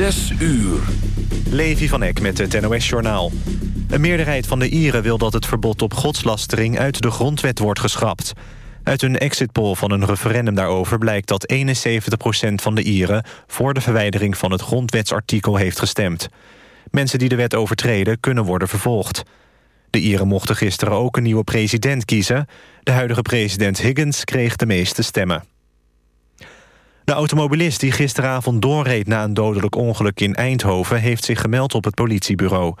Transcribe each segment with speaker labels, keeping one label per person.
Speaker 1: Zes uur.
Speaker 2: Levi van Eck met het NOS-journaal. Een meerderheid van de Ieren wil dat het verbod op godslastering... uit de grondwet wordt geschrapt. Uit een exitpoll van een referendum daarover blijkt dat 71% van de Ieren... voor de verwijdering van het grondwetsartikel heeft gestemd. Mensen die de wet overtreden kunnen worden vervolgd. De Ieren mochten gisteren ook een nieuwe president kiezen. De huidige president Higgins kreeg de meeste stemmen. De automobilist die gisteravond doorreed na een dodelijk ongeluk in Eindhoven... heeft zich gemeld op het politiebureau.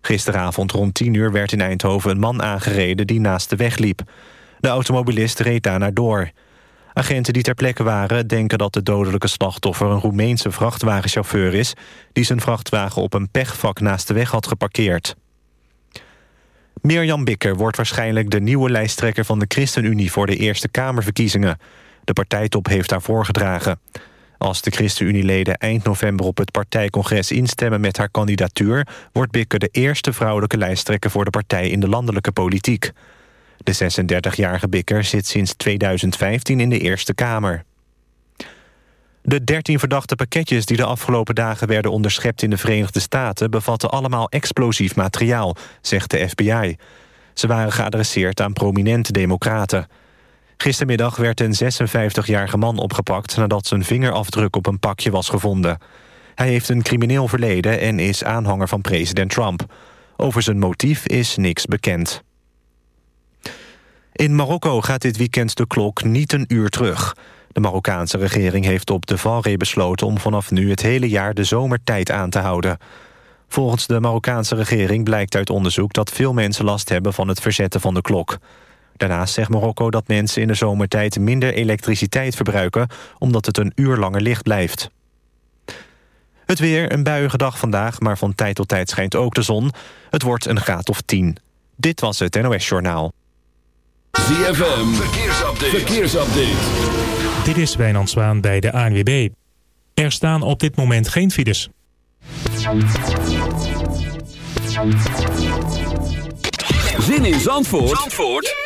Speaker 2: Gisteravond rond 10 uur werd in Eindhoven een man aangereden die naast de weg liep. De automobilist reed daarna door. Agenten die ter plekke waren denken dat de dodelijke slachtoffer... een Roemeense vrachtwagenchauffeur is... die zijn vrachtwagen op een pechvak naast de weg had geparkeerd. Mirjam Bikker wordt waarschijnlijk de nieuwe lijsttrekker van de ChristenUnie... voor de Eerste Kamerverkiezingen. De partijtop heeft haar voorgedragen. Als de ChristenUnie-leden eind november op het partijcongres instemmen met haar kandidatuur... wordt Bikker de eerste vrouwelijke lijsttrekker voor de partij in de landelijke politiek. De 36-jarige Bikker zit sinds 2015 in de Eerste Kamer. De 13 verdachte pakketjes die de afgelopen dagen werden onderschept in de Verenigde Staten... bevatten allemaal explosief materiaal, zegt de FBI. Ze waren geadresseerd aan prominente democraten. Gistermiddag werd een 56-jarige man opgepakt... nadat zijn vingerafdruk op een pakje was gevonden. Hij heeft een crimineel verleden en is aanhanger van president Trump. Over zijn motief is niks bekend. In Marokko gaat dit weekend de klok niet een uur terug. De Marokkaanse regering heeft op de Valre besloten... om vanaf nu het hele jaar de zomertijd aan te houden. Volgens de Marokkaanse regering blijkt uit onderzoek... dat veel mensen last hebben van het verzetten van de klok. Daarnaast zegt Marokko dat mensen in de zomertijd minder elektriciteit verbruiken... omdat het een uur langer licht blijft. Het weer, een buiige dag vandaag, maar van tijd tot tijd schijnt ook de zon. Het wordt een graad of 10. Dit was het NOS Journaal.
Speaker 1: ZFM, verkeersupdate. verkeersupdate.
Speaker 3: Dit is Wijnand Zwaan bij de ANWB. Er staan op dit moment geen files.
Speaker 1: Zin in Zandvoort, Zandvoort?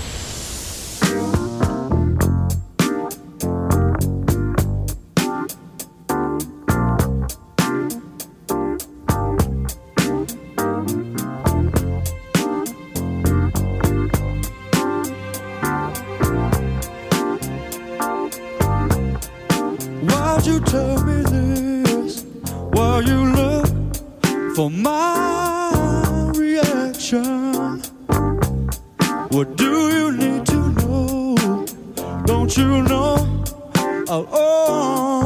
Speaker 4: For my reaction. What do you need to know? Don't you know I'll always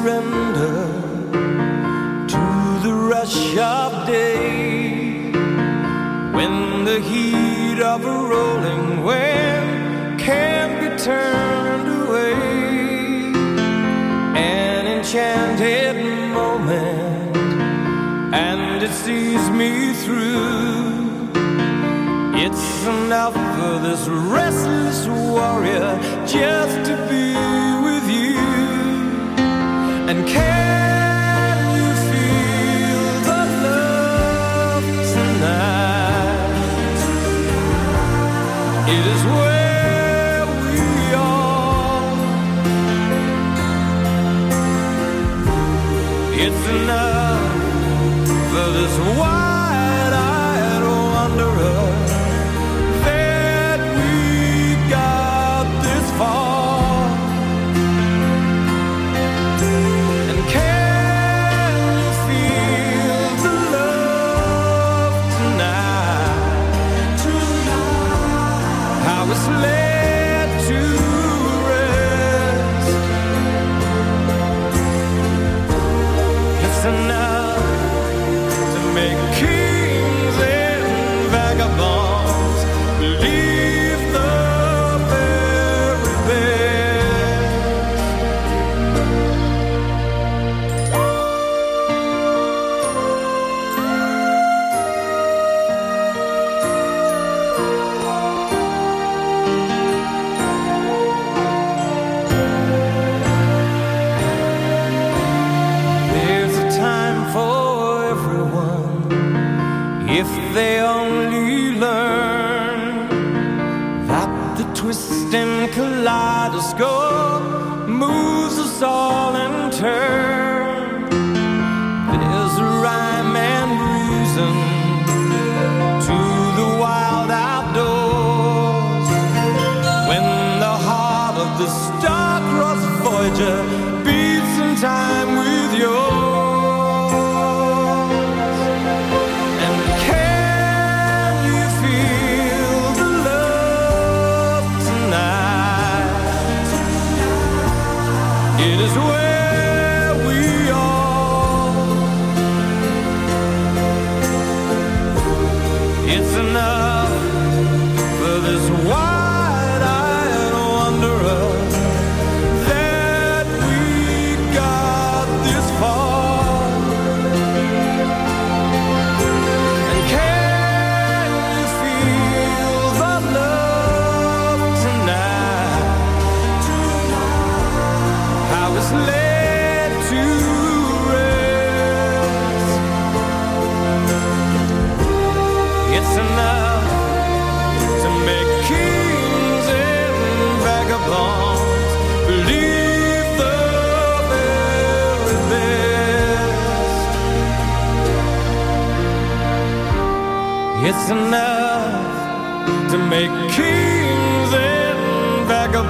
Speaker 5: surrender to the rush of day when the heat of a rolling wave can't be turned away. An enchanted moment, and it sees me through. It's enough for this restless warrior just to and care.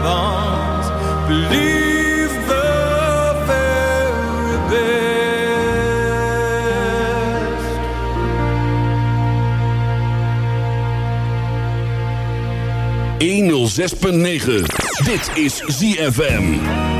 Speaker 5: avance. Believe the very best. Een nul zes punt
Speaker 1: negen. Dit is ZFM.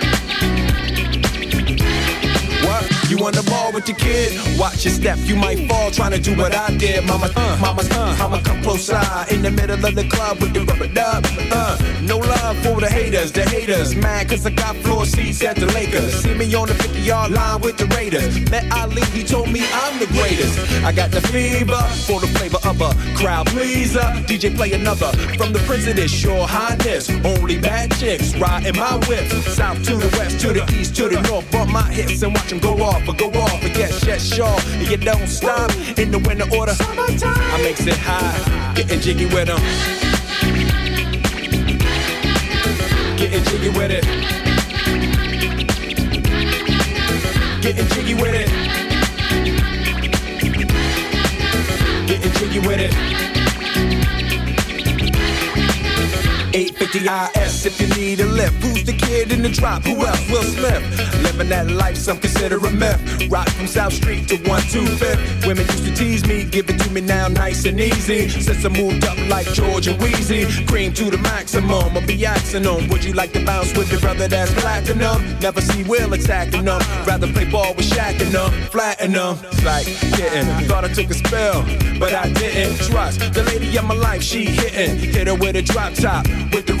Speaker 6: You on the ball with your kid? Watch your step, you might fall trying to do what I did. Mama, uh, mama, uh, mama, come close side in the middle of the club with the rubber dub. Uh, no love for the haters, the haters. Mad cause I got floor seats at the Lakers. See me on the 50 yard line with the Raiders. Met Ali, he told me I'm the greatest. I got the fever for the flavor of crowd pleaser. DJ play another from the president's your highness. Only bad chicks riding my whip. South to the west, to the east, to the north. Bump my hips and watch them go off, but go off. But yes, yes, sure. And you don't stop in the winter order. I makes it high, getting jiggy with them. Getting jiggy with it. Getting jiggy with it. Getting jiggy with it. 850 IS if you need a lift. Who's the kid in the drop? Who else? Will Smith. Living that life, some consider a myth. Rock from South Street to 125th. Women used to tease me, give it to me now nice and easy. Since I moved up like George and Weezy, cream to the maximum. I'll be axing them. Would you like to bounce with your brother that's platinum? Never see Will attacking them. Rather play ball with Shaq and them, flatten them. It's like getting. Thought I took a spell, but I didn't. Trust the lady of my life, she hitting. Hit her with a drop top with the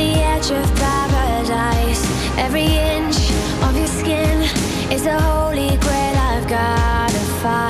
Speaker 7: the edge of paradise. Every inch of your skin is a holy grail I've gotta find.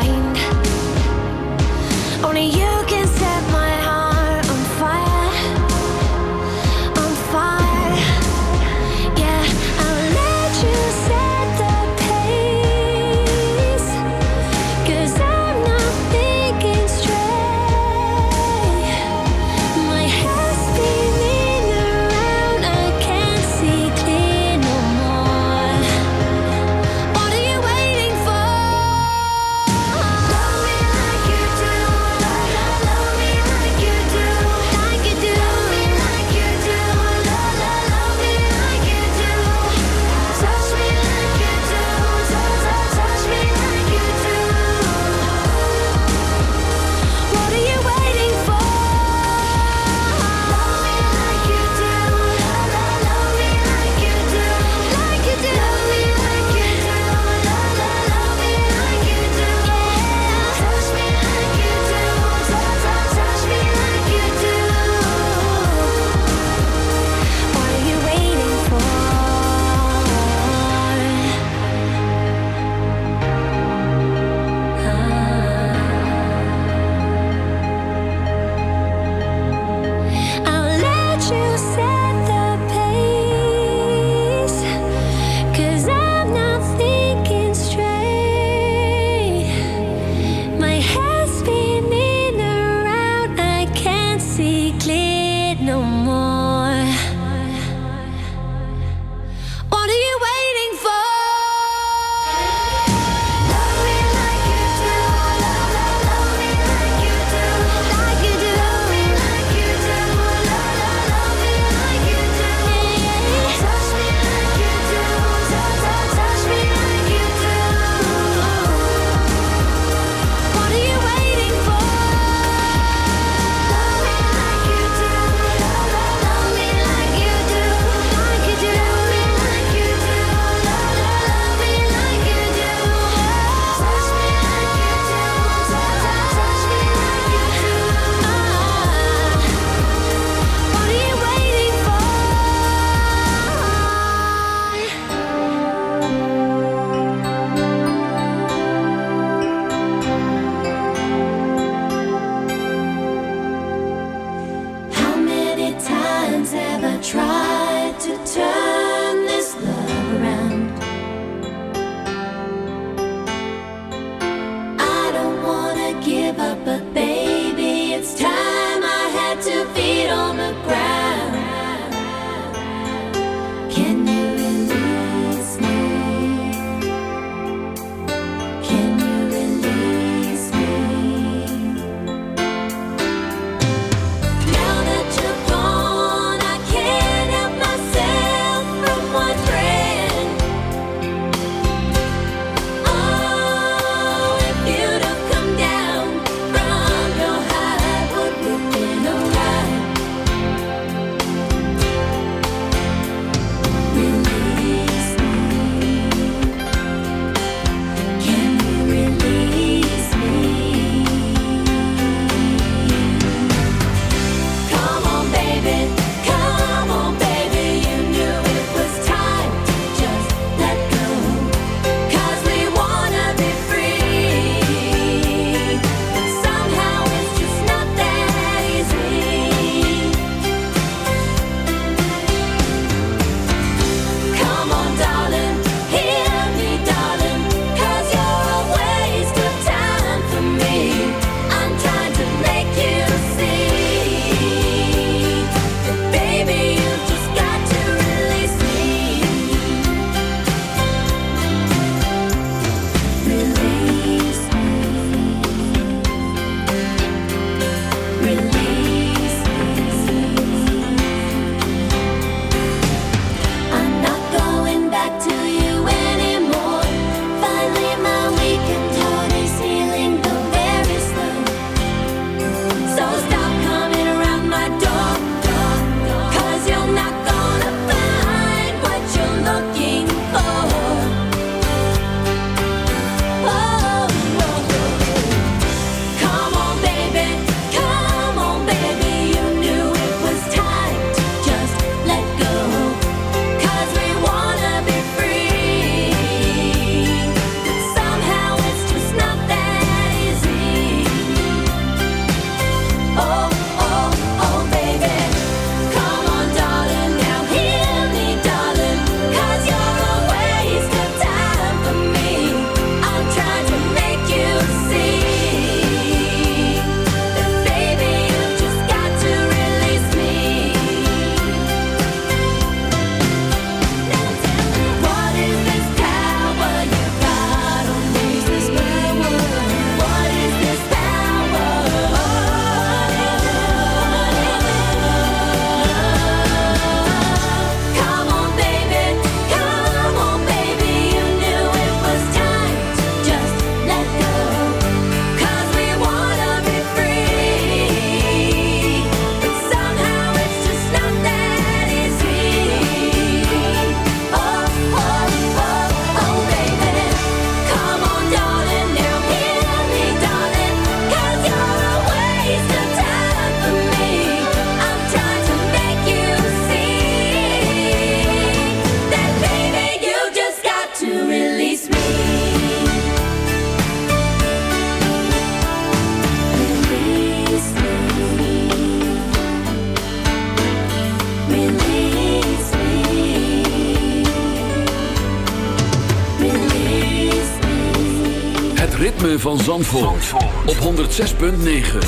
Speaker 1: van Zandvoort, Zandvoort. op 106.9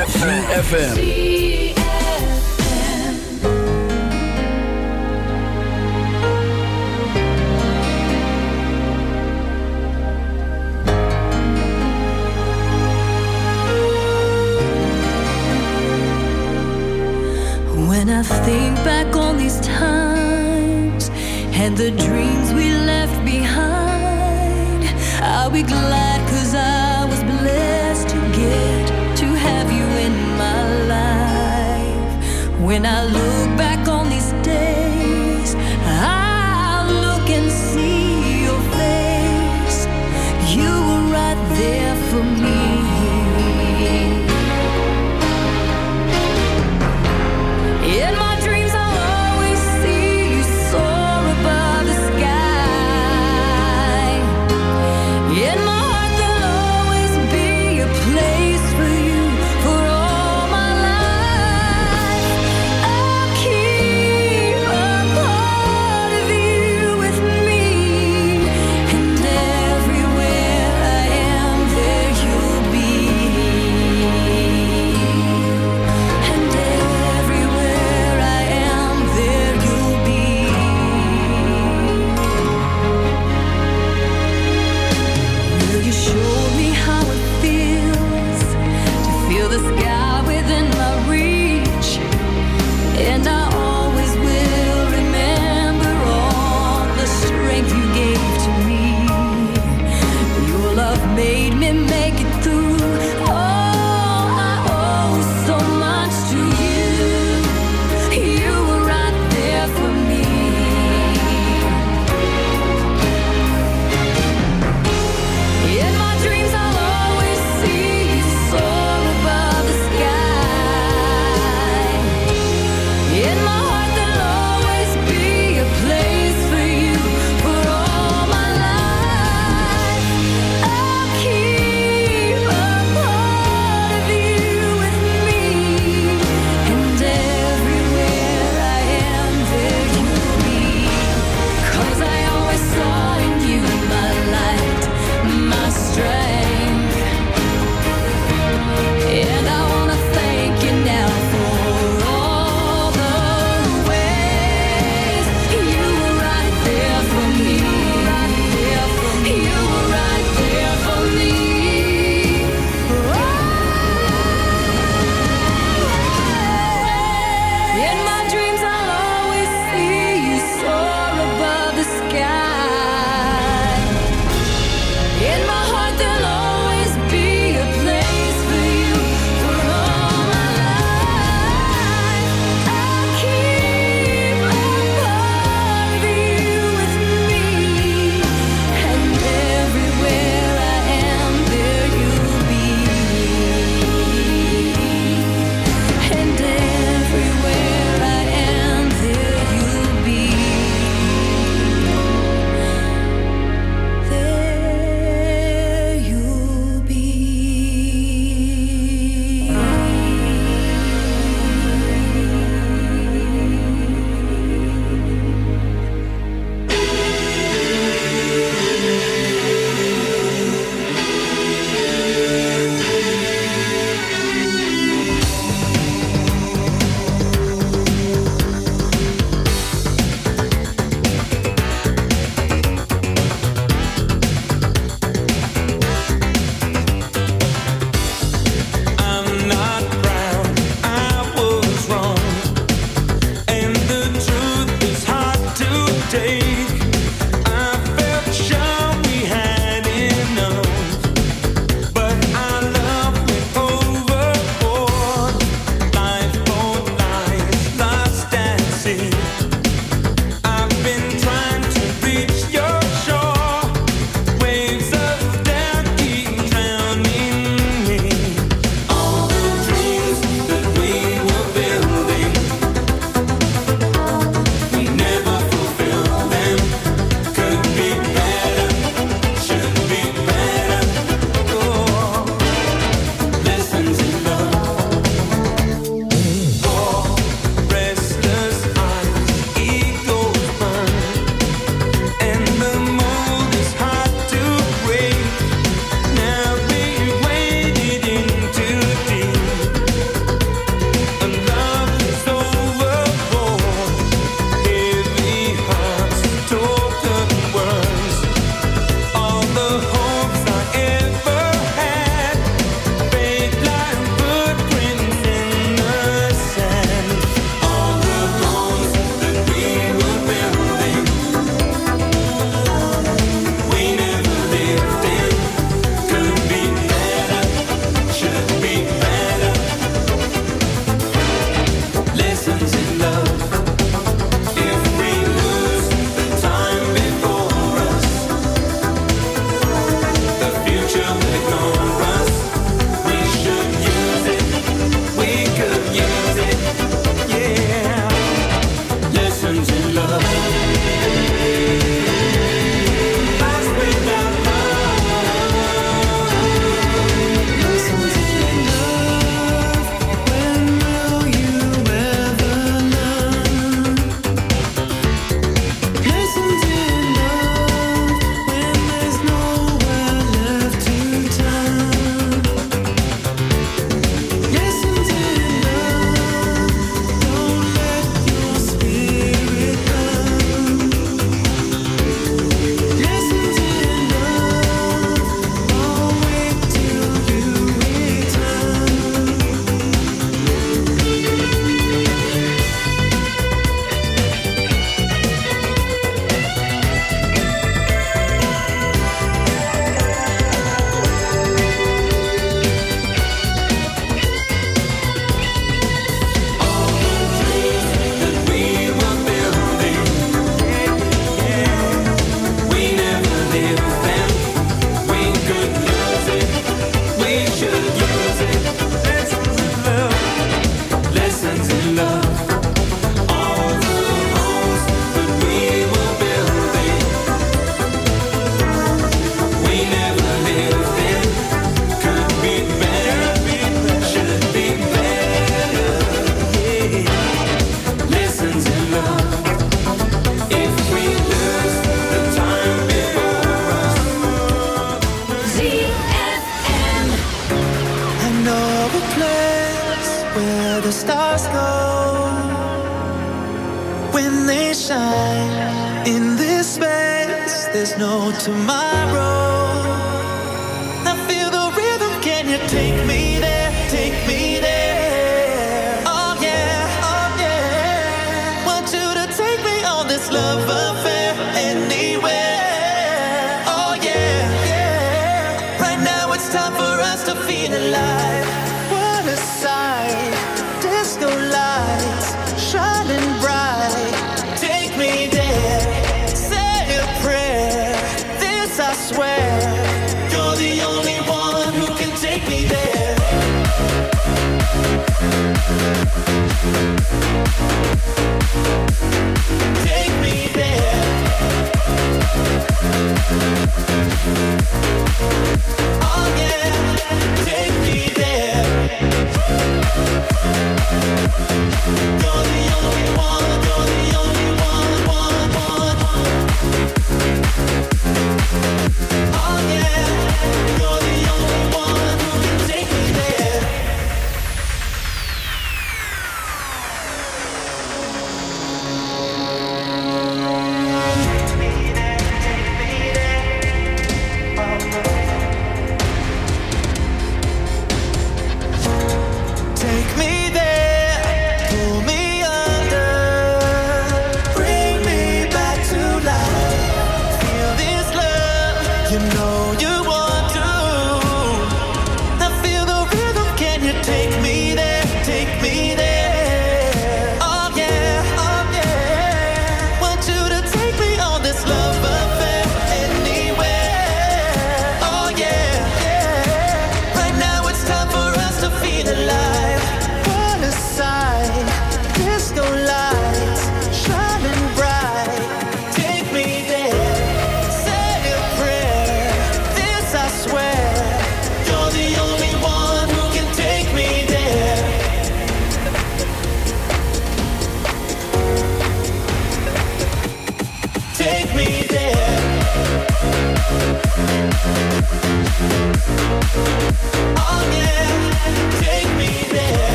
Speaker 1: CFFM
Speaker 8: When I think back on these times And the dreams we left behind I'll be glad when I look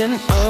Speaker 9: contemplation over oh.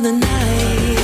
Speaker 10: the
Speaker 1: night.